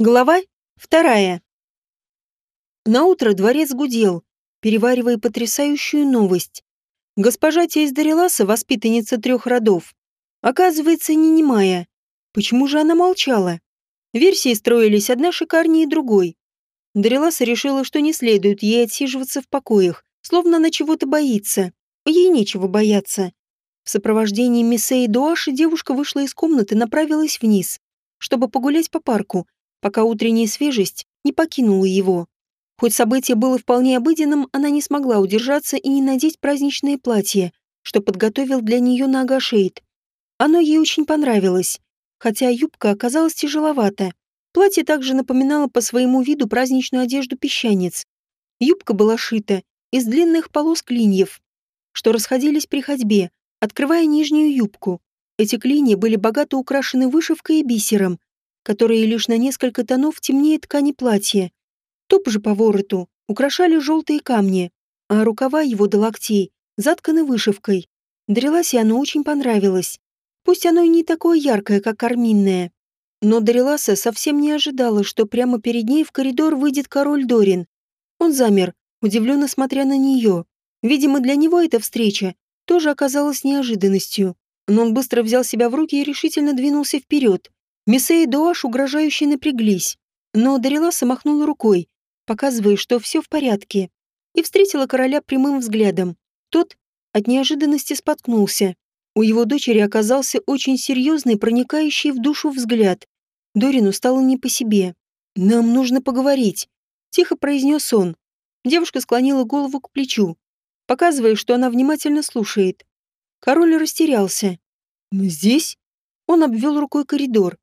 Глава вторая. Наутро дворец гудел, переваривая потрясающую новость. Госпожа тесть Дариласа, воспитанница трех родов, оказывается, не немая. Почему же она молчала? Версии строились одна шикарнее другой. Дариласа решила, что не следует ей отсиживаться в покоях, словно она чего-то боится. Ей нечего бояться. В сопровождении Миссе и Дуаши девушка вышла из комнаты и направилась вниз, чтобы погулять по парку, пока утренняя свежесть не покинула его. Хоть событие было вполне обыденным, она не смогла удержаться и не надеть праздничное платье, что подготовил для нее Нага Шейд. Оно ей очень понравилось, хотя юбка оказалась тяжеловата. Платье также напоминало по своему виду праздничную одежду песчанец. Юбка была шита из длинных полос клиньев, что расходились при ходьбе, открывая нижнюю юбку. Эти клинья были богато украшены вышивкой и бисером, которые лишь на несколько тонов темнее ткани платья. Топ же по вороту украшали желтые камни, а рукава его до локтей затканы вышивкой. Дариласе оно очень понравилось. Пусть оно и не такое яркое, как карминное. Но Дариласа совсем не ожидала, что прямо перед ней в коридор выйдет король Дорин. Он замер, удивленно смотря на нее. Видимо, для него эта встреча тоже оказалась неожиданностью. Но он быстро взял себя в руки и решительно двинулся вперед. Миссе и Дуаш угрожающе напряглись, но Дариласа махнула рукой, показывая, что все в порядке, и встретила короля прямым взглядом. Тот от неожиданности споткнулся. У его дочери оказался очень серьезный, проникающий в душу взгляд. Дорину стало не по себе. «Нам нужно поговорить», — тихо произнес он. Девушка склонила голову к плечу, показывая, что она внимательно слушает. Король растерялся. «Здесь?» Он обвел рукой коридор.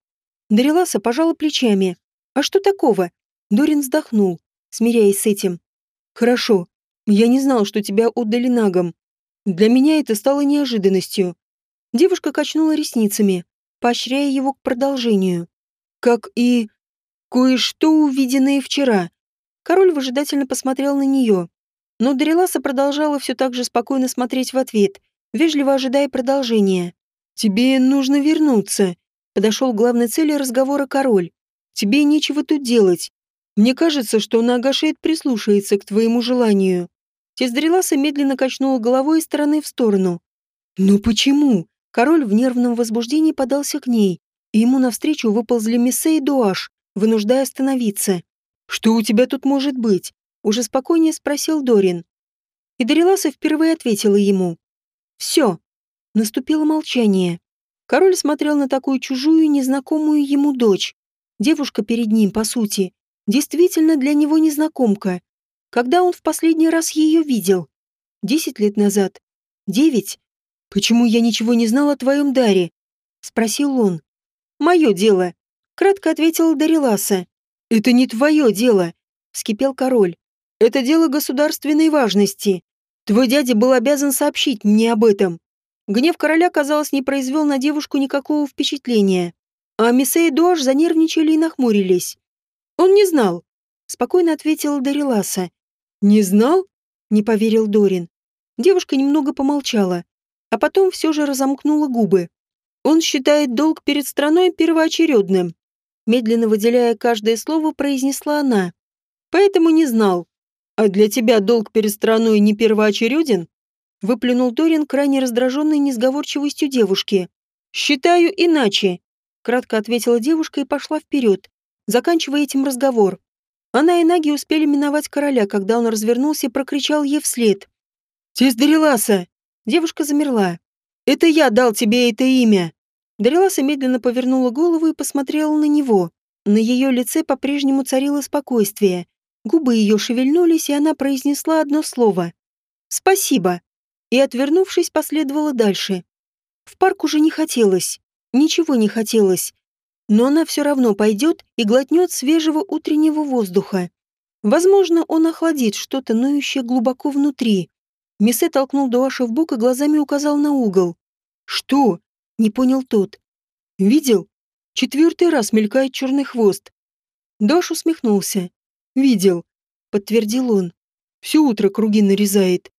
Дариласа пожала плечами. «А что такого?» Дорин вздохнул, смиряясь с этим. «Хорошо. Я не знал, что тебя отдали нагам. Для меня это стало неожиданностью». Девушка качнула ресницами, поощряя его к продолжению. «Как и кое-что увиденное вчера». Король выжидательно посмотрел на нее. Но Дариласа продолжала все так же спокойно смотреть в ответ, вежливо ожидая продолжения. «Тебе нужно вернуться», Подошел к главной цели разговора король. «Тебе нечего тут делать. Мне кажется, что Нагашет прислушается к твоему желанию». Тездреласа медленно качнула головой из стороны в сторону. «Но почему?» Король в нервном возбуждении подался к ней, и ему навстречу выползли Миссе и Дуаш, вынуждая остановиться. «Что у тебя тут может быть?» Уже спокойнее спросил Дорин. И Дариласа впервые ответила ему. «Все». Наступило молчание. Король смотрел на такую чужую, незнакомую ему дочь. Девушка перед ним, по сути, действительно для него незнакомка. Когда он в последний раз ее видел? Десять лет назад? Девять? Почему я ничего не знал о твоем даре? Спросил он. Мое дело. Кратко ответил Дариласа. Это не твое дело, вскипел король. Это дело государственной важности. Твой дядя был обязан сообщить мне об этом. Гнев короля, казалось, не произвел на девушку никакого впечатления. А Миссе и Дуаш занервничали и нахмурились. «Он не знал», — спокойно ответила Дариласа. «Не знал?» — не поверил Дорин. Девушка немного помолчала, а потом все же разомкнула губы. «Он считает долг перед страной первоочередным», медленно выделяя каждое слово, произнесла она. «Поэтому не знал. А для тебя долг перед страной не первоочереден?» Выплюнул Торин крайне раздраженной несговорчивостью девушки. «Считаю иначе», — кратко ответила девушка и пошла вперед, заканчивая этим разговор. Она и Наги успели миновать короля, когда он развернулся и прокричал ей вслед. «Тесть Дариласа!» Девушка замерла. «Это я дал тебе это имя!» Дариласа медленно повернула голову и посмотрела на него. На ее лице по-прежнему царило спокойствие. Губы ее шевельнулись, и она произнесла одно слово. «Спасибо!» И, отвернувшись, последовала дальше. В парк уже не хотелось, ничего не хотелось, но она все равно пойдет и глотнет свежего утреннего воздуха. Возможно, он охладит что-то ноющее глубоко внутри. Миссе толкнул Дуаша в бок и глазами указал на угол. «Что?» — не понял тот. «Видел? Четвертый раз мелькает черный хвост». Дуаш усмехнулся. «Видел», — подтвердил он. «Все утро круги нарезает.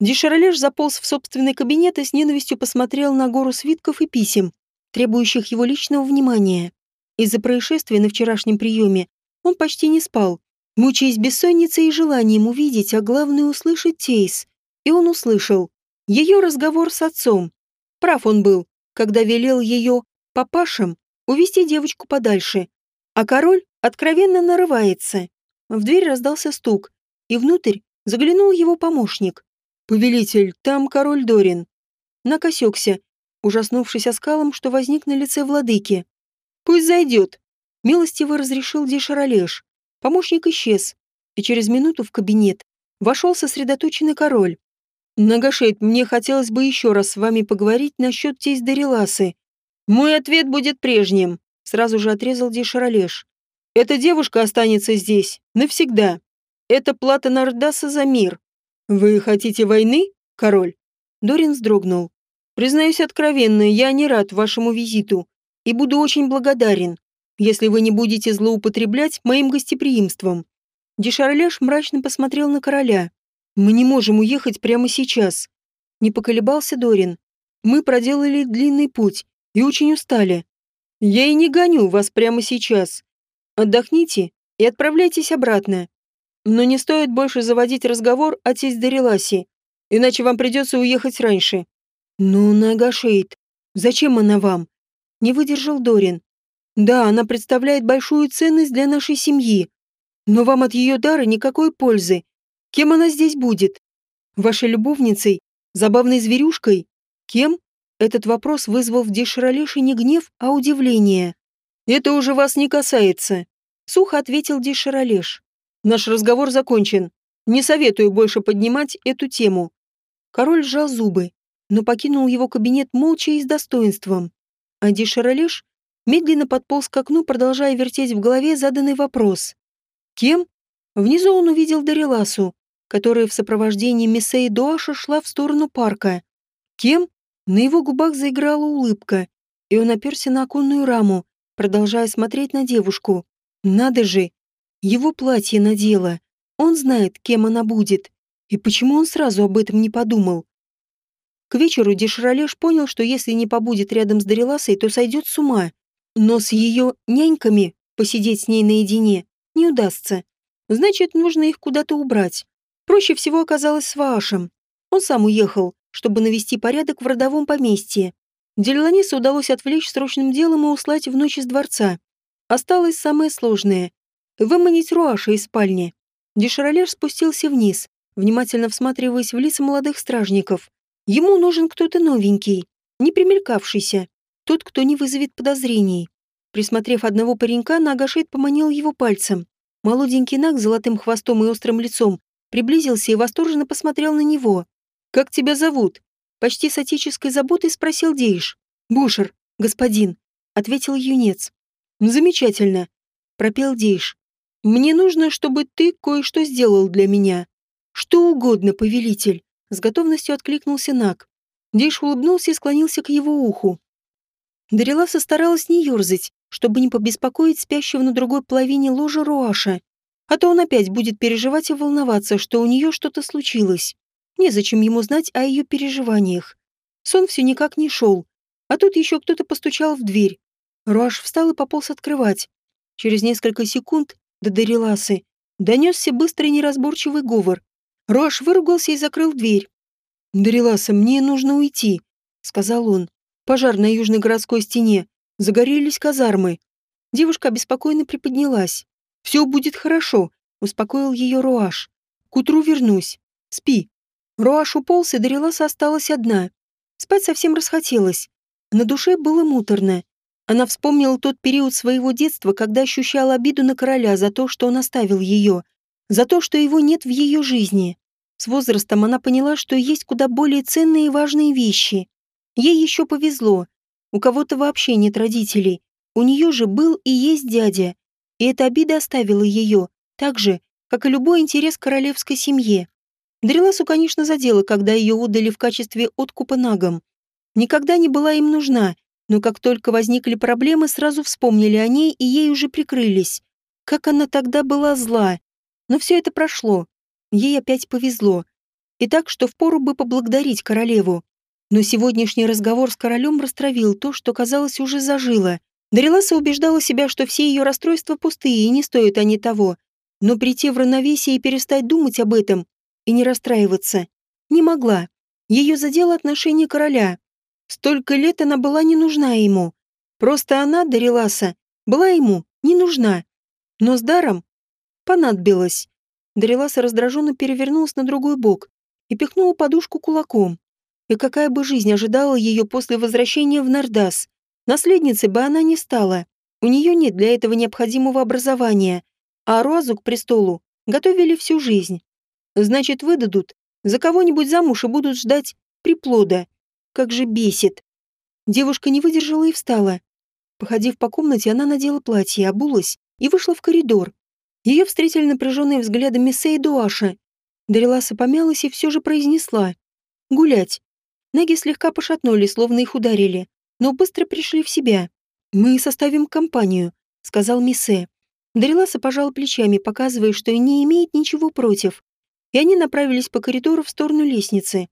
Деширалеш заполз в собственный кабинет и с ненавистью посмотрел на гору свитков и писем, требующих его личного внимания. Из-за происшествия на вчерашнем приеме он почти не спал, мучаясь бессонницей и желанием увидеть, а главное услышать Тейс. И он услышал. Ее разговор с отцом. Прав он был, когда велел ее папашам увести девочку подальше. А король откровенно нарывается. В дверь раздался стук, и внутрь заглянул его помощник. «Повелитель, там король Дорин». Накосекся, ужаснувшись оскалом, что возник на лице владыки. «Пусть зайдет», — милостиво разрешил Дешаролеш. Помощник исчез, и через минуту в кабинет вошел сосредоточенный король. «Нагашейд, мне хотелось бы еще раз с вами поговорить насчет тесть Дариласы. Мой ответ будет прежним», — сразу же отрезал Дешаролеш. «Эта девушка останется здесь навсегда. Это плата Нардаса за мир. Вы хотите войны, король?» Дорин вздрогнул. «Признаюсь откровенно, я не рад вашему визиту и буду очень благодарен, если вы не будете злоупотреблять моим гостеприимством». Дешарляш мрачно посмотрел на короля. «Мы не можем уехать прямо сейчас». Не поколебался Дорин. «Мы проделали длинный путь и очень устали. Я и не гоню вас прямо сейчас. Отдохните и отправляйтесь обратно. Но не стоит больше заводить разговор о тесть Дариласе, иначе вам придется уехать раньше». «Ну, Нагашейд, зачем она вам?» Не выдержал Дорин. «Да, она представляет большую ценность для нашей семьи, но вам от ее дара никакой пользы. Кем она здесь будет? Вашей любовницей? Забавной зверюшкой? Кем?» Этот вопрос вызвал в Деширалеше не гнев, а удивление. «Это уже вас не касается», — сухо ответил Деширалеш. «Наш разговор закончен. Не советую больше поднимать эту тему». Король сжал зубы, но покинул его кабинет молча и с достоинством. А Деширалеш медленно подполз к окну, продолжая вертеть в голове заданный вопрос. «Кем?» Внизу он увидел Дариласу, которая в сопровождении Мессеи Дуаша шла в сторону парка. «Кем?» На его губах заиграла улыбка, и он оперся на оконную раму, продолжая смотреть на девушку. Надо же! Его платье надела. Он знает, кем она будет. И почему он сразу об этом не подумал? К вечеру Деширалеш понял, что если не побудет рядом с Дариласой, то сойдет с ума. Но с ее няньками посидеть с ней наедине не удастся. Значит, нужно их куда-то убрать. Проще всего оказалось с Ваашем. Он сам уехал, чтобы навести порядок в родовом поместье. Дельланиса удалось отвлечь срочным делом и услать в ночь из дворца. Осталось самое сложное — выманить Руаша из спальни. Деширалеш спустился вниз, внимательно всматриваясь в лица молодых стражников. Ему нужен кто-то новенький, не примелькавшийся, тот, кто не вызовет подозрений. Присмотрев одного паренька, Нагашейд поманил его пальцем. Молоденький Наг с золотым хвостом и острым лицом приблизился и восторженно посмотрел на него. «Как тебя зовут?» Почти с отеческой заботой спросил Дейш. «Бушер, господин», — ответил юнец. «Замечательно», — пропел Дейш. «Мне нужно, чтобы ты кое-что сделал для меня. Что угодно, повелитель», — с готовностью откликнулся Нак. Дейш улыбнулся и склонился к его уху. Дариласа старалась не ерзать, чтобы не побеспокоить спящего на другой половине ложа Руаша. А то он опять будет переживать и волноваться, что у нее что-то случилось. Незачем ему знать о ее переживаниях. Сон все никак не шел. А тут еще кто-то постучал в дверь. Руаш встал и пополз открывать. Через несколько секунд до Дариласы донесся быстрый неразборчивый говор. Руаш выругался и закрыл дверь. «Дариласа, мне нужно уйти», — сказал он. «Пожар на южной городской стене. Загорелись казармы». Девушка обеспокоенно приподнялась. «Все будет хорошо», — успокоил ее Руаш. «К утру вернусь. Спи». Руаш уполз, и Дариласа осталась одна. Спать совсем расхотелось. На душе было муторно. Она вспомнила тот период своего детства, когда ощущала обиду на короля за то, что он оставил ее, за то, что его нет в ее жизни. С возрастом она поняла, что есть куда более ценные и важные вещи. Ей еще повезло. У кого-то вообще нет родителей. У нее же был и есть дядя. И эта обида оставила ее, так же, как и любой интерес к королевской семье. Дреласу, конечно, задела, когда ее отдали в качестве откупа нагам. Никогда не была им нужна, но как только возникли проблемы, сразу вспомнили о ней и ей уже прикрылись. Как она тогда была зла. Но все это прошло. Ей опять повезло. И так, что впору бы поблагодарить королеву. Но сегодняшний разговор с королем растравил то, что, казалось, уже зажило. Дариласа убеждала себя, что все ее расстройства пустые и не стоят они того. Но прийти в равновесие и перестать думать об этом и не расстраиваться не могла. Ее задело отношение короля. Столько лет она была не нужна ему. Просто она, Дариласа, была ему не нужна. Но с даром понадобилась. Дариласа раздраженно перевернулась на другой бок и пихнула подушку кулаком. И какая бы жизнь ожидала ее после возвращения в Нардас. Наследницей бы она не стала. У нее нет для этого необходимого образования. А Руазу к престолу готовили всю жизнь. Значит, выдадут, за кого-нибудь замуж и будут ждать приплода. Как же бесит. Девушка не выдержала и встала. Походив по комнате, она надела платье, обулась и вышла в коридор. Ее встретили напряженные взгляды Мессе и Дуаша. Дариласа помялась и все же произнесла. «Гулять». Ноги слегка пошатнули, словно их ударили, но быстро пришли в себя. «Мы составим компанию», — сказал Мессе. Дариласа пожала плечами, показывая, что и не имеет ничего против. И они направились по коридору в сторону лестницы.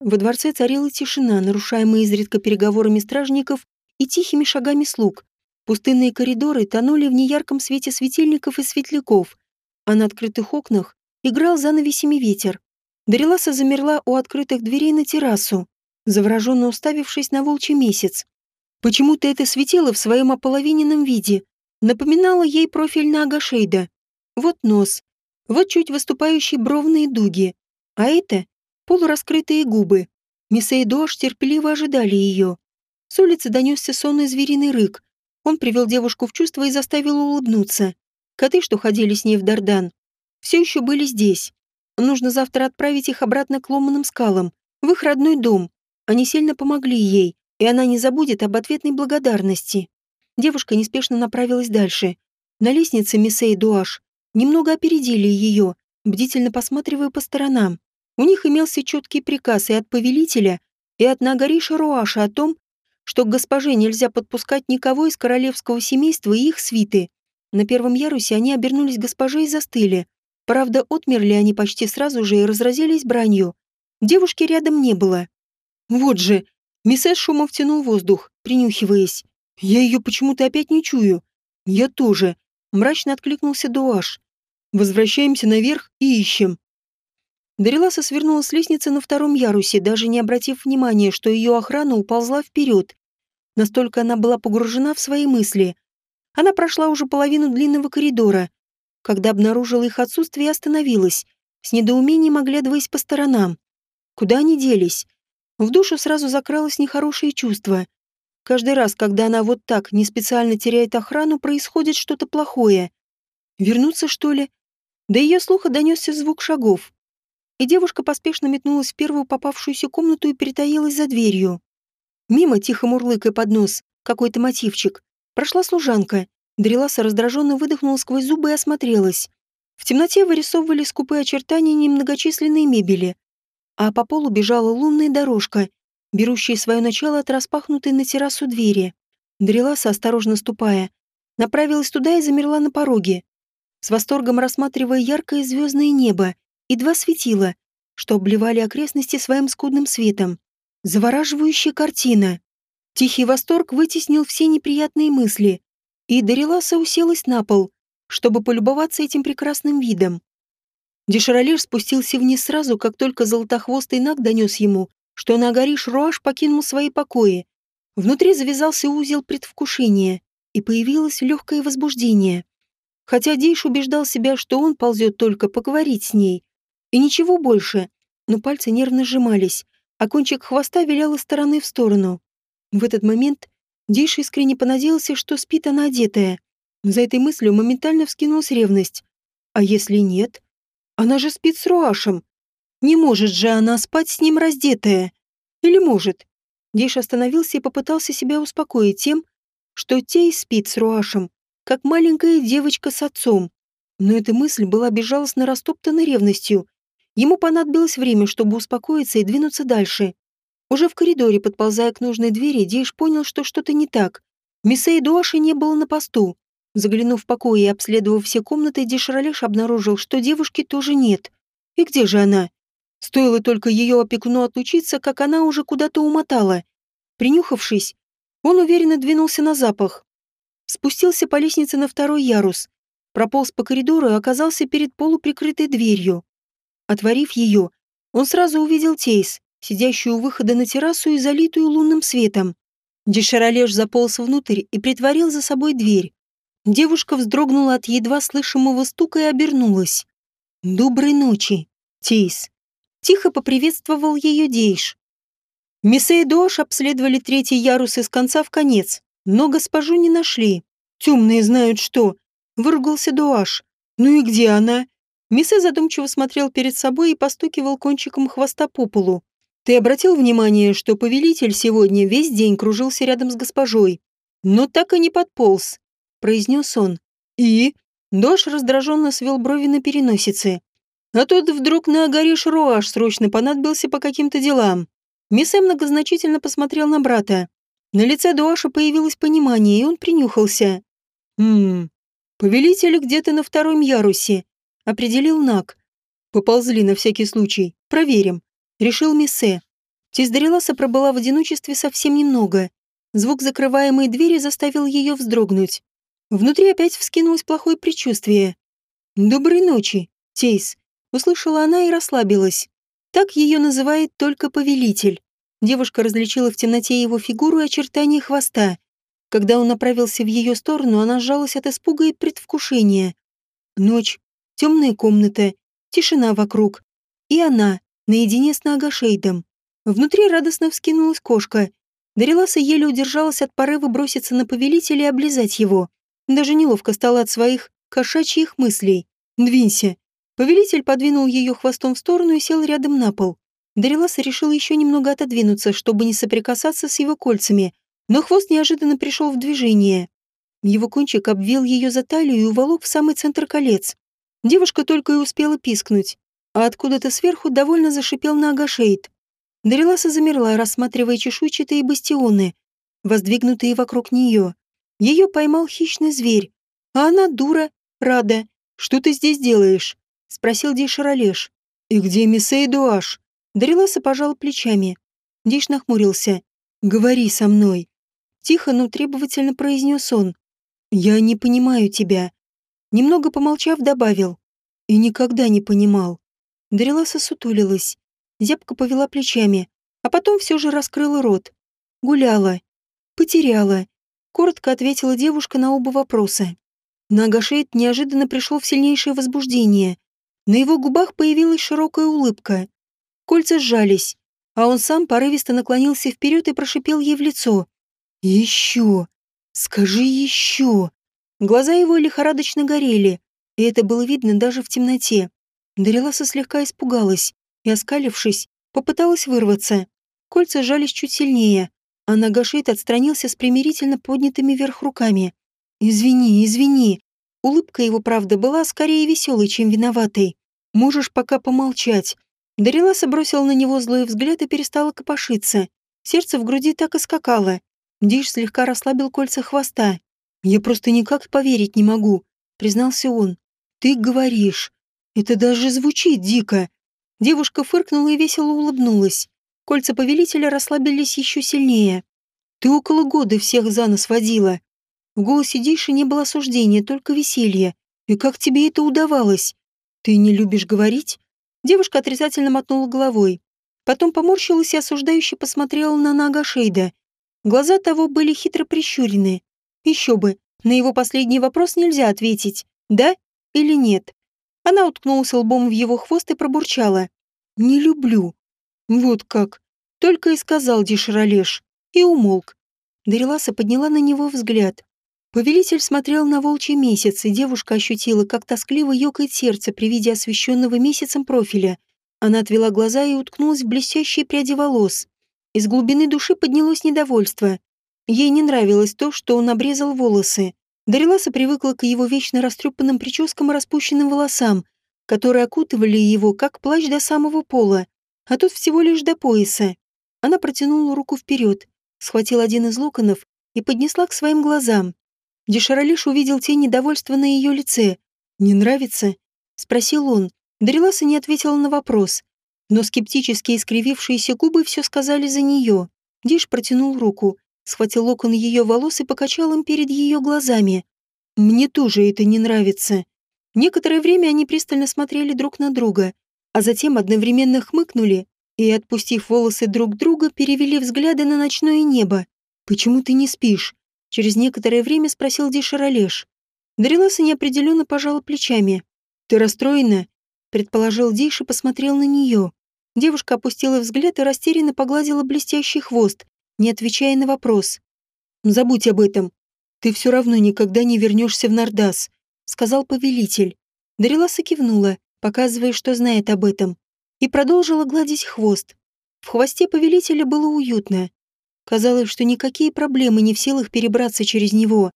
Во дворце царила тишина, нарушаемая изредка переговорами стражников и тихими шагами слуг. Пустынные коридоры тонули в неярком свете светильников и светляков, а на открытых окнах играл занавесями ветер. Дариласа замерла у открытых дверей на террасу, завороженно уставившись на волчий месяц. Почему-то это светило в своем ополовиненном виде, напоминало ей профиль на Агашейда. Вот нос, вот чуть выступающие бровные дуги, а это полураскрытые губы. Мисса и Дош терпеливо ожидали ее. С улицы донесся сонный звериный рык, он привел девушку в чувство и заставил улыбнуться. Коты, что ходили с ней в Дардан, все еще были здесь. Нужно завтра отправить их обратно к ломаным скалам, в их родной дом. Они сильно помогли ей, и она не забудет об ответной благодарности. Девушка неспешно направилась дальше. На лестнице Миссе и Дуаш немного опередили ее, бдительно посматривая по сторонам. У них имелся четкий приказ и от повелителя, и от Нагариша Руаша о том, что к госпоже нельзя подпускать никого из королевского семейства и их свиты. На первом ярусе они обернулись госпоже и застыли. Правда, отмерли они почти сразу же и разразились бранью. Девушки рядом не было. Вот же, миссес шумом втянул воздух, принюхиваясь. Я ее почему-то опять не чую. Я тоже. Мрачно откликнулся Дуаш. Возвращаемся наверх и ищем. Дариласа свернула с лестницы на втором ярусе, даже не обратив внимания, что ее охрана уползла вперед. Настолько она была погружена в свои мысли. Она прошла уже половину длинного коридора, когда обнаружила их отсутствие остановилась, с недоумением оглядываясь по сторонам. Куда они делись? В душу сразу закралось нехорошее чувство. Каждый раз, когда она вот так, не специально теряет охрану, происходит что-то плохое. Вернуться, что ли? До ее слуха донесся звук шагов и девушка поспешно метнулась в первую попавшуюся комнату и перетаилась за дверью. Мимо, тихо мурлыкая под нос, какой-то мотивчик, прошла служанка. Дреласа раздраженно выдохнула сквозь зубы и осмотрелась. В темноте вырисовывали скупые очертания немногочисленной мебели, а по полу бежала лунная дорожка, берущая свое начало от распахнутой на террасу двери. Дреласа, осторожно ступая, направилась туда и замерла на пороге, с восторгом рассматривая яркое звездное небо, и два светила, что обливали окрестности своим скудным светом. Завораживающая картина. Тихий восторг вытеснил все неприятные мысли, и Дариласа уселась на пол, чтобы полюбоваться этим прекрасным видом. Деширалеш спустился вниз сразу, как только золотохвостый наг донес ему, что Нагариш Руаш покинул свои покои. Внутри завязался узел предвкушения, и появилось легкое возбуждение. Хотя Дейш убеждал себя, что он ползет только поговорить с ней, и ничего больше. Но пальцы нервно сжимались, а кончик хвоста вилял из стороны в сторону. В этот момент Диш искренне понадеялся, что спит она одетая. За этой мыслью моментально вскинулась ревность. А если нет? Она же спит с Руашем. Не может же она спать с ним раздетая. Или может? Диш остановился и попытался себя успокоить тем, что Тей спит с Руашем, как маленькая девочка с отцом. Но эта мысль была безжалостно растоптана ревностью, Ему понадобилось время, чтобы успокоиться и двинуться дальше. Уже в коридоре, подползая к нужной двери, Дейш понял, что что-то не так. Мисей Дуаши не было на посту. Заглянув в покой и обследовав все комнаты, Деширалеш обнаружил, что девушки тоже нет. И где же она? Стоило только ее опекуну отлучиться, как она уже куда-то умотала. Принюхавшись, он уверенно двинулся на запах. спустился по лестнице на второй ярус, прополз по коридору и оказался перед полуприкрытой дверью. Отворив ее, он сразу увидел Тейс, сидящую у выхода на террасу и залитую лунным светом. Деширалеш заполз внутрь и притворил за собой дверь. Девушка вздрогнула от едва слышимого стука и обернулась. «Доброй ночи, Тейс!» Тихо поприветствовал ее Дейш. Миссе и Дош обследовали третий ярус из конца в конец, но госпожу не нашли. Темные знают что. Выругался Дуаш. Ну и где она? Миссе задумчиво смотрел перед собой и постукивал кончиком хвоста по полу. Ты обратил внимание, что повелитель сегодня весь день кружился рядом с госпожой, но так и не подполз, произнес он. И? Дош раздраженно свел брови на переносице. А тут вдруг на горе Шруаш срочно понадобился по каким-то делам. Миссе многозначительно посмотрел на брата. На лице Дуаша появилось понимание, и он принюхался. «Хм, повелитель где-то на втором ярусе», — определил Нак. «Поползли на всякий случай. Проверим», — решил Миссе. Тиздареласа пробыла в одиночестве совсем немного. Звук закрываемой двери заставил ее вздрогнуть. Внутри опять вскинулось плохое предчувствие. «Доброй ночи, Тейс», — услышала она и расслабилась. Так ее называет только повелитель. Девушка различила в темноте его фигуру и очертания хвоста. Когда он направился в ее сторону, она сжалась от испуга и предвкушения. Ночь, темная комната, тишина вокруг. И она, наедине с Нагашейдом. Внутри радостно вскинулась кошка. Дариласа еле удержалась от порыва броситься на повелителя и облизать его. Даже неловко стало от своих кошачьих мыслей. «Двинься», Повелитель подвинул ее хвостом в сторону и сел рядом на пол. Дариласа решила еще немного отодвинуться, чтобы не соприкасаться с его кольцами, но хвост неожиданно пришел в движение. Его кончик обвил ее за талию и уволок в самый центр колец. Девушка только и успела пискнуть, а откуда-то сверху довольно зашипел на Агашейд. Дариласа замерла, рассматривая чешуйчатые бастионы, воздвигнутые вокруг нее. Ее поймал хищный зверь, а она, дура, рада. «Что ты здесь делаешь?» — спросил Диш Ролеш. «И где Миссе Дуаш?» Дариласа пожал плечами. Диш нахмурился. «Говори со мной». Тихо, но требовательно произнес он. «Я не понимаю тебя». Немного помолчав, добавил. «И никогда не понимал». Дариласа сутулилась. Зябко повела плечами, а потом все же раскрыла рот. Гуляла. Потеряла. Коротко ответила девушка на оба вопроса. Нагашейд неожиданно пришел в сильнейшее возбуждение. На его губах появилась широкая улыбка. Кольца сжались, а он сам порывисто наклонился вперед и прошипел ей в лицо. «Еще! Скажи еще!» Глаза его лихорадочно горели, и это было видно даже в темноте. Дариласа слегка испугалась и, оскалившись, попыталась вырваться. Кольца сжались чуть сильнее, а Нагашит отстранился с примирительно поднятыми вверх руками. «Извини, извини!» Улыбка его, правда, была скорее веселой, чем виноватой. «Можешь пока помолчать». Дариласа бросила на него злой взгляд и перестала копошиться. Сердце в груди так и скакало. Диш слегка расслабил кольца хвоста. «Я просто никак поверить не могу», — признался он. «Ты говоришь. Это даже звучит дико». Девушка фыркнула и весело улыбнулась. Кольца повелителя расслабились еще сильнее. «Ты около года всех за нос водила. В голосе Диши не было осуждения, только веселье. И как тебе это удавалось? Ты не любишь говорить? Девушка отрицательно мотнула головой. Потом поморщилась и осуждающе посмотрела на Нага Шейда. Глаза того были хитро прищурены. Еще бы, на его последний вопрос нельзя ответить, да или нет. Она уткнулась лбом в его хвост и пробурчала. «Не люблю». «Вот как». Только и сказал Дишаролеш. И умолк. Дариласа подняла на него взгляд. Повелитель смотрел на волчий месяц, и девушка ощутила, как тоскливо ёкает сердце при виде освещенного месяцем профиля. Она отвела глаза и уткнулась в блестящие пряди волос. Из глубины души поднялось недовольство. Ей не нравилось то, что он обрезал волосы. Дариласа привыкла к его вечно растрепанным прическам и распущенным волосам, которые окутывали его, как плащ до самого пола, а тут всего лишь до пояса. Она протянула руку вперед, схватила один из локонов и поднесла к своим глазам. Дешаралиш увидел тень недовольства на ее лице. «Не нравится?» — спросил он. Дариласа не ответила на вопрос, но скептически искривившиеся губы все сказали за нее. Диш протянул руку схватил локон ее волос и покачал им перед ее глазами. «Мне тоже это не нравится». Некоторое время они пристально смотрели друг на друга, а затем одновременно хмыкнули и, отпустив волосы друг друга, перевели взгляды на ночное небо. «Почему ты не спишь?» Через некоторое время спросил Дишаролеш. Дариласа неопределенно пожала плечами. «Ты расстроена?» Предположил Диш и посмотрел на нее. Девушка опустила взгляд и растерянно погладила блестящий хвост, не отвечая на вопрос. «Забудь об этом. Ты все равно никогда не вернешься в Нардас», — сказал повелитель. Дариласа кивнула, показывая, что знает об этом, и продолжила гладить хвост. В хвосте повелителя было уютно. Казалось, что никакие проблемы не в силах перебраться через него,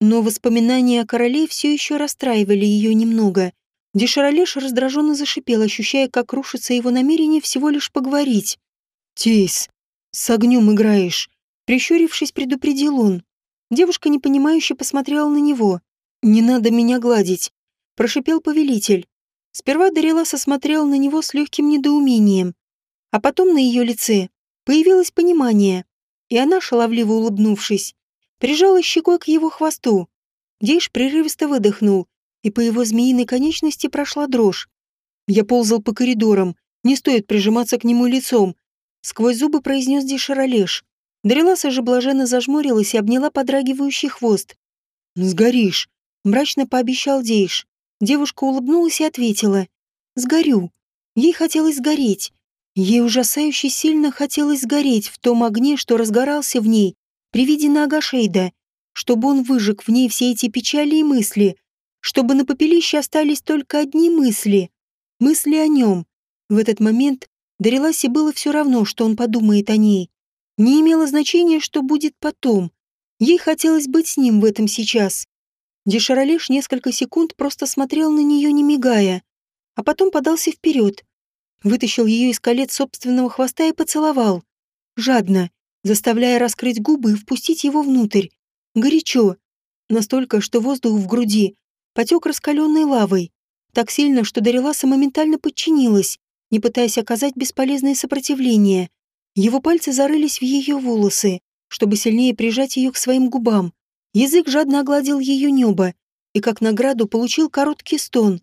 но воспоминания о короле все еще расстраивали ее немного. Дешаролеш раздраженно зашипел, ощущая, как рушится его намерение всего лишь поговорить. «Тейс, с огнем играешь!» Прищурившись, предупредил он. Девушка непонимающе посмотрела на него. «Не надо меня гладить», — прошипел повелитель. Сперва Дариласа смотрела на него с легким недоумением, а потом на ее лице появилось понимание, и она, шаловливо улыбнувшись, прижала щекой к его хвосту. Дейш прерывисто выдохнул, и по его змеиной конечности прошла дрожь. Я ползал по коридорам, не стоит прижиматься к нему лицом. Сквозь зубы произнес Дишаролеш. Дариласа же блаженно зажмурилась и обняла подрагивающий хвост. «Сгоришь», — мрачно пообещал Дейш. Девушка улыбнулась и ответила. «Сгорю». Ей хотелось сгореть. Ей ужасающе сильно хотелось сгореть в том огне, что разгорался в ней при виде Нагашейда, чтобы он выжег в ней все эти печали и мысли, чтобы на попелище остались только одни мысли. Мысли о нем. В этот момент Дариласе было все равно, что он подумает о ней. Не имело значения, что будет потом. Ей хотелось быть с ним в этом сейчас. Дешаролеш несколько секунд просто смотрел на нее, не мигая, а потом подался вперед, вытащил ее из колец собственного хвоста и поцеловал. Жадно, заставляя раскрыть губы и впустить его внутрь. Горячо. Настолько, что воздух в груди потек раскаленной лавой. Так сильно, что Дариласа моментально подчинилась, не пытаясь оказать бесполезное сопротивление. Его пальцы зарылись в ее волосы, чтобы сильнее прижать ее к своим губам. Язык жадно огладил ее небо и как награду получил короткий стон.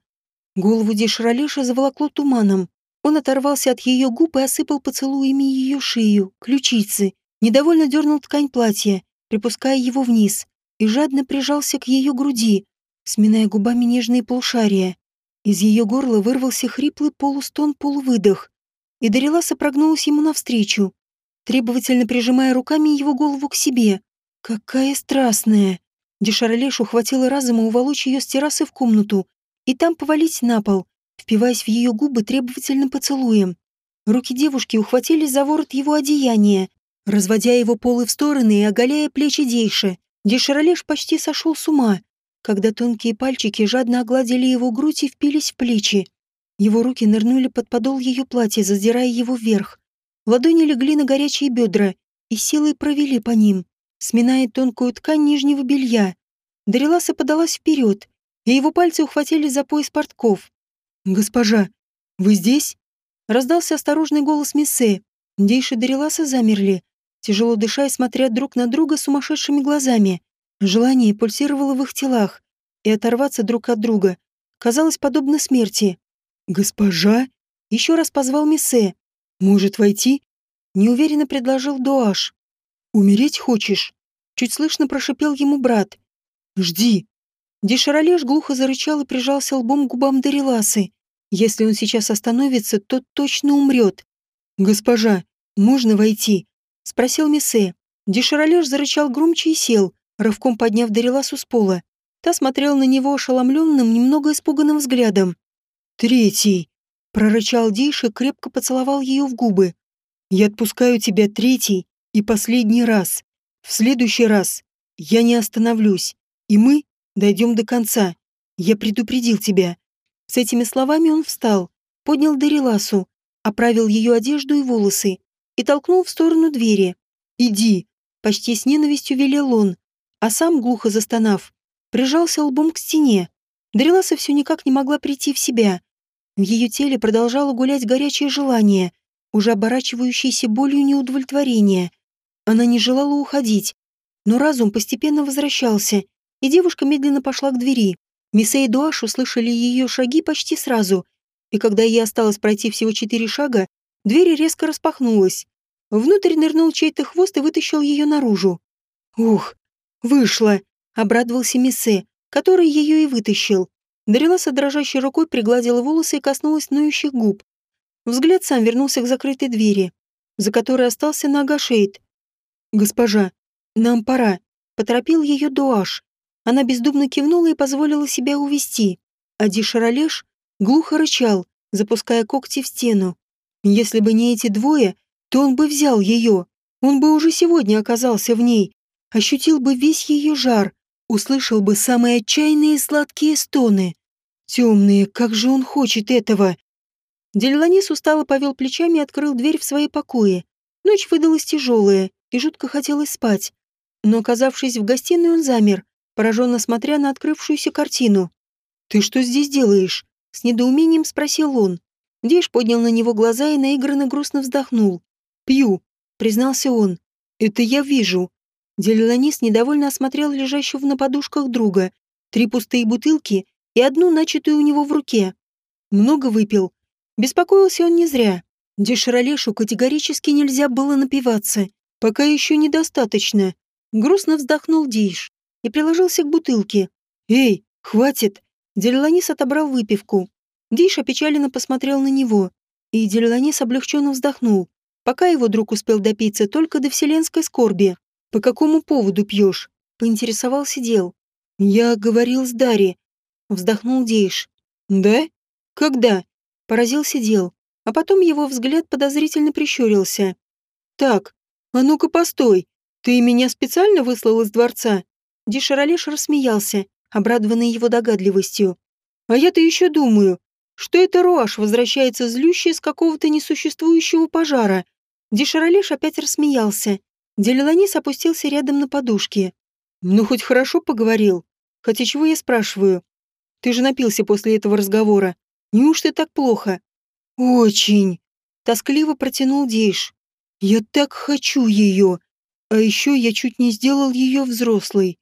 Голову Дешралеша заволокло туманом. Он оторвался от ее губ и осыпал поцелуями ее шею, ключицы, недовольно дернул ткань платья, припуская его вниз, и жадно прижался к ее груди, сминая губами нежные полушария. Из ее горла вырвался хриплый полустон-полувыдох, и Дариласа прогнулась ему навстречу, требовательно прижимая руками его голову к себе. Какая страстная! Дешарлеш ухватила разума уволочь ее с террасы в комнату и там повалить на пол, впиваясь в ее губы требовательным поцелуем. Руки девушки ухватились за ворот его одеяния, разводя его полы в стороны и оголяя плечи Дейши. Дешарлеш почти сошел с ума, когда тонкие пальчики жадно огладили его грудь и впились в плечи. Его руки нырнули под подол ее платья, задирая его вверх. Ладони легли на горячие бедра и силой провели по ним сминая тонкую ткань нижнего белья. Дариласа подалась вперед, и его пальцы ухватили за пояс портков. «Госпожа, вы здесь?» Раздался осторожный голос Мессе. Дейши Дариласа замерли, тяжело дыша и смотря друг на друга сумасшедшими глазами. Желание пульсировало в их телах, и оторваться друг от друга казалось подобно смерти. «Госпожа?» Еще раз позвал Мессе. «Может войти?» Неуверенно предложил Дуаш. «Умереть хочешь?» Чуть слышно прошипел ему брат. «Жди!» Деширалеш глухо зарычал и прижался лбом к губам Дариласы. Если он сейчас остановится, то точно умрет. «Госпожа, можно войти?» — спросил Мессе. Деширалеш зарычал громче и сел, рывком подняв Дариласу с пола. Та смотрела на него ошеломленным, немного испуганным взглядом. «Третий!» — прорычал Дейш крепко поцеловал ее в губы. «Я отпускаю тебя третий и последний раз. В следующий раз я не остановлюсь, и мы дойдем до конца. Я предупредил тебя». С этими словами он встал, поднял Дариласу, оправил ее одежду и волосы и толкнул в сторону двери. «Иди!» — почти с ненавистью велел он, а сам, глухо застонав, прижался лбом к стене. Дариласа все никак не могла прийти в себя. В ее теле продолжало гулять горячее желание, уже оборачивающееся болью неудовлетворения. Она не желала уходить, но разум постепенно возвращался, и девушка медленно пошла к двери. Миссе и Дуаш услышали ее шаги почти сразу, и когда ей осталось пройти всего четыре шага, дверь резко распахнулась. Внутрь нырнул чей-то хвост и вытащил ее наружу. «Ух, вышла!» — обрадовался Миссе, который ее и вытащил. Дариласа дрожащей рукой пригладила волосы и коснулась ноющих губ. Взгляд сам вернулся к закрытой двери, за которой остался нога Шейд. «Госпожа, нам пора», — поторопил ее Дуаш. Она бездумно кивнула и позволила себя увести. А Дишаролеш глухо рычал, запуская когти в стену. Если бы не эти двое, то он бы взял ее. Он бы уже сегодня оказался в ней, ощутил бы весь ее жар, услышал бы самые отчаянные сладкие стоны. Темные, как же он хочет этого! Дельланис устало повел плечами и открыл дверь в свои покои. Ночь выдалась тяжелая, и жутко хотелось спать. Но, оказавшись в гостиной, он замер, пораженно смотря на открывшуюся картину. «Ты что здесь делаешь?» — с недоумением спросил он. Деш поднял на него глаза и наигранно грустно вздохнул. «Пью», — признался он. «Это я вижу». Делиланис недовольно осмотрел лежащего на подушках друга. Три пустые бутылки и одну начатую у него в руке. Много выпил. Беспокоился он не зря. Деширолешу категорически нельзя было напиваться. Пока еще недостаточно. Грустно вздохнул Дейш и приложился к бутылке. «Эй, хватит!» Делиланис отобрал выпивку. Дейш опечаленно посмотрел на него, и Делиланис облегченно вздохнул, пока его друг успел допиться только до вселенской скорби. «По какому поводу пьешь?» — поинтересовался Дел. «Я говорил с Дарри», — вздохнул Дейш. «Да? Когда?» — поразился Дел, а потом его взгляд подозрительно прищурился. «Так, а ну-ка постой, ты меня специально выслал из дворца?» Дишаралеш рассмеялся, обрадованный его догадливостью. «А я-то еще думаю, что это Руаш возвращается злющий с какого-то несуществующего пожара». Дишаралеш опять рассмеялся. Делиланис опустился рядом на подушке. «Ну, хоть хорошо поговорил. Хотя чего я спрашиваю? Ты же напился после этого разговора. Неужто так плохо?» «Очень!» — тоскливо протянул Дейш. «Я так хочу ее! А еще я чуть не сделал ее взрослой.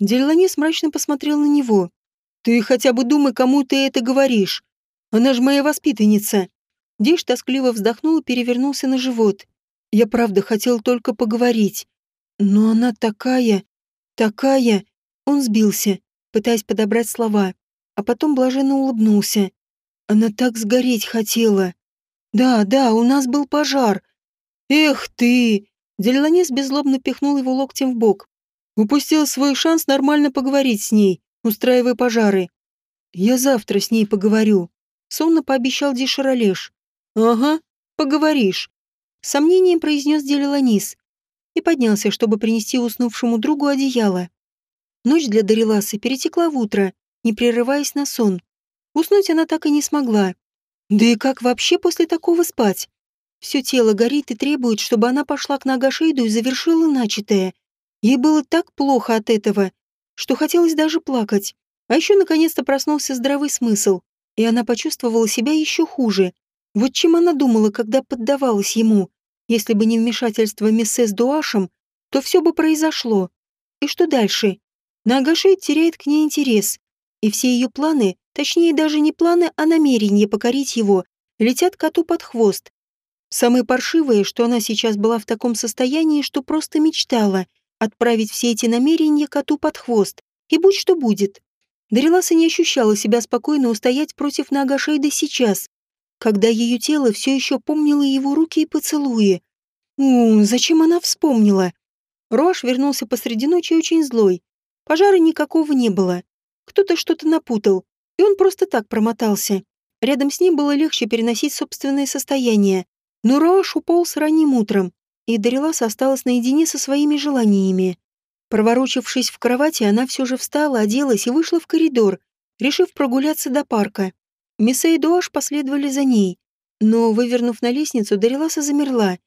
Деланис мрачно посмотрел на него. «Ты хотя бы думай, кому ты это говоришь. Она же моя воспитанница». Диш тоскливо вздохнул и перевернулся на живот. «Я правда хотел только поговорить. Но она такая... такая...» Он сбился, пытаясь подобрать слова, а потом блаженно улыбнулся. «Она так сгореть хотела. Да, да, у нас был пожар. Эх ты!» Деланис беззлобно пихнул его локтем в бок. Упустил свой шанс нормально поговорить с ней, устраивая пожары. Я завтра с ней поговорю. Сонно пообещал Дишаролеш. Ага, поговоришь. Сомнением произнес Делиланис и поднялся, чтобы принести уснувшему другу одеяло. Ночь для Дариласы перетекла в утро, не прерываясь на сон. Уснуть она так и не смогла. Да и как вообще после такого спать? Все тело горит и требует, чтобы она пошла к Нагашейду и завершила начатое. Ей было так плохо от этого, что хотелось даже плакать. А еще наконец-то проснулся здравый смысл, и она почувствовала себя еще хуже. Вот чем она думала, когда поддавалась ему. Если бы не вмешательство миссес Дуашем, то все бы произошло. И что дальше? Нагашей теряет к ней интерес, и все ее планы, точнее даже не планы, а намерения покорить его, летят коту под хвост. Самое паршивое, что она сейчас была в таком состоянии, что просто мечтала — отправить все эти намерения коту под хвост, и будь что будет. Дариласа не ощущала себя спокойно устоять против Нагашейда сейчас, когда ее тело все еще помнило его руки и поцелуи. У, зачем она вспомнила? Рош вернулся посреди ночи очень злой. Пожара никакого не было. Кто-то что-то напутал, и он просто так промотался. Рядом с ним было легче переносить собственное состояние. Но Рош уполз ранним утром, и Дарилас осталась наедине со своими желаниями. Проворочившись в кровати, она все же встала, оделась и вышла в коридор, решив прогуляться до парка. Мисса и Дуаш последовали за ней, но, вывернув на лестницу, Дариласа замерла,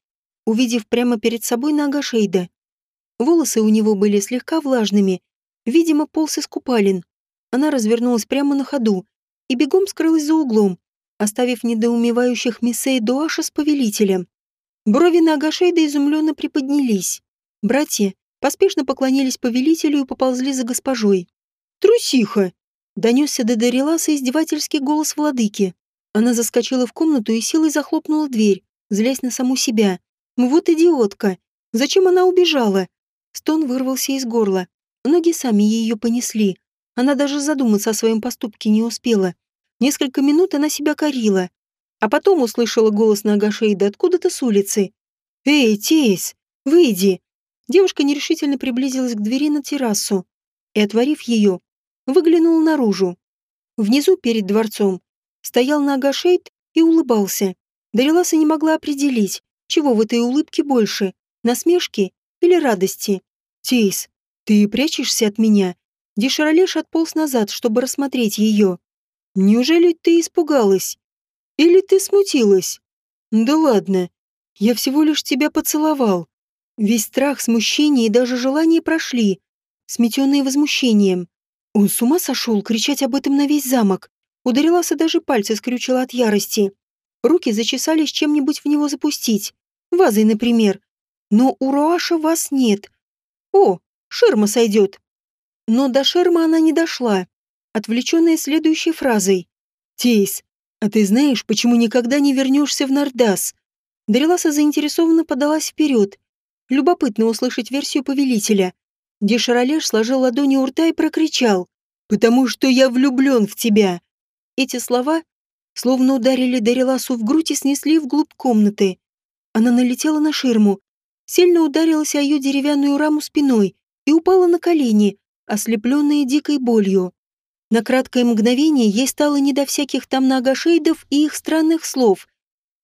увидев прямо перед собой нога Шейда. Волосы у него были слегка влажными, видимо, полз из купалин. Она развернулась прямо на ходу и бегом скрылась за углом, оставив недоумевающих Миссе и Дуаша с повелителем. Брови Нагашейда изумленно приподнялись. Братья поспешно поклонились повелителю и поползли за госпожой. «Трусиха!» — донесся до Дариласа издевательский голос владыки. Она заскочила в комнату и силой захлопнула дверь, злясь на саму себя. «Вот идиотка! Зачем она убежала?» Стон вырвался из горла. Ноги сами ее понесли. Она даже задуматься о своем поступке не успела. Несколько минут она себя корила. А потом услышала голос Нагашейда откуда-то с улицы. «Эй, Тейс, выйди!» Девушка нерешительно приблизилась к двери на террасу и, отворив ее, выглянула наружу. Внизу, перед дворцом, стоял Нагашейд и улыбался. Дариласа не могла определить, чего в этой улыбке больше – насмешки или радости. «Тейс, ты прячешься от меня?» Деширалеш отполз назад, чтобы рассмотреть ее. «Неужели ты испугалась? Или ты смутилась?» «Да ладно, я всего лишь тебя поцеловал». Весь страх, смущение и даже желание прошли, сметенные возмущением. Он с ума сошел кричать об этом на весь замок. Ударилась и даже пальцы скрючила от ярости. Руки зачесались чем-нибудь в него запустить. Вазой, например. Но у Руаша вас нет. О, ширма сойдет. Но до ширмы она не дошла, отвлеченная следующей фразой. «Тейс, а ты знаешь, почему никогда не вернешься в Нардас?» Дариласа заинтересованно подалась вперед. Любопытно услышать версию повелителя. Дешаролеш сложил ладони у рта и прокричал. «Потому что я влюблен в тебя!» Эти слова словно ударили Дариласу в грудь и снесли вглубь комнаты. Она налетела на ширму, сильно ударилась о ее деревянную раму спиной и упала на колени, ослепленная дикой болью. На краткое мгновение ей стало не до всяких там нагашейдов и их странных слов,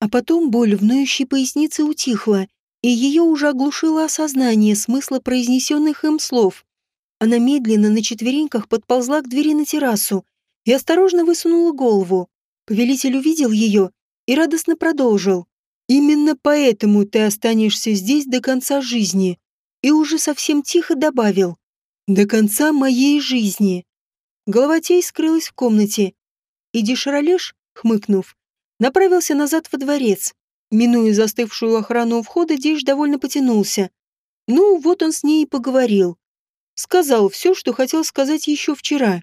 а потом боль в ноющей пояснице утихла, и ее уже оглушило осознание смысла произнесенных им слов. Она медленно на четвереньках подползла к двери на террасу и осторожно высунула голову. Повелитель увидел ее и радостно продолжил. «Именно поэтому ты останешься здесь до конца жизни», и уже совсем тихо добавил до конца моей жизни. Головотей скрылась в комнате, и Дишаролеш, хмыкнув, направился назад во дворец. Минуя застывшую охрану у входа, Диш довольно потянулся. Ну, вот он с ней и поговорил. Сказал все, что хотел сказать еще вчера.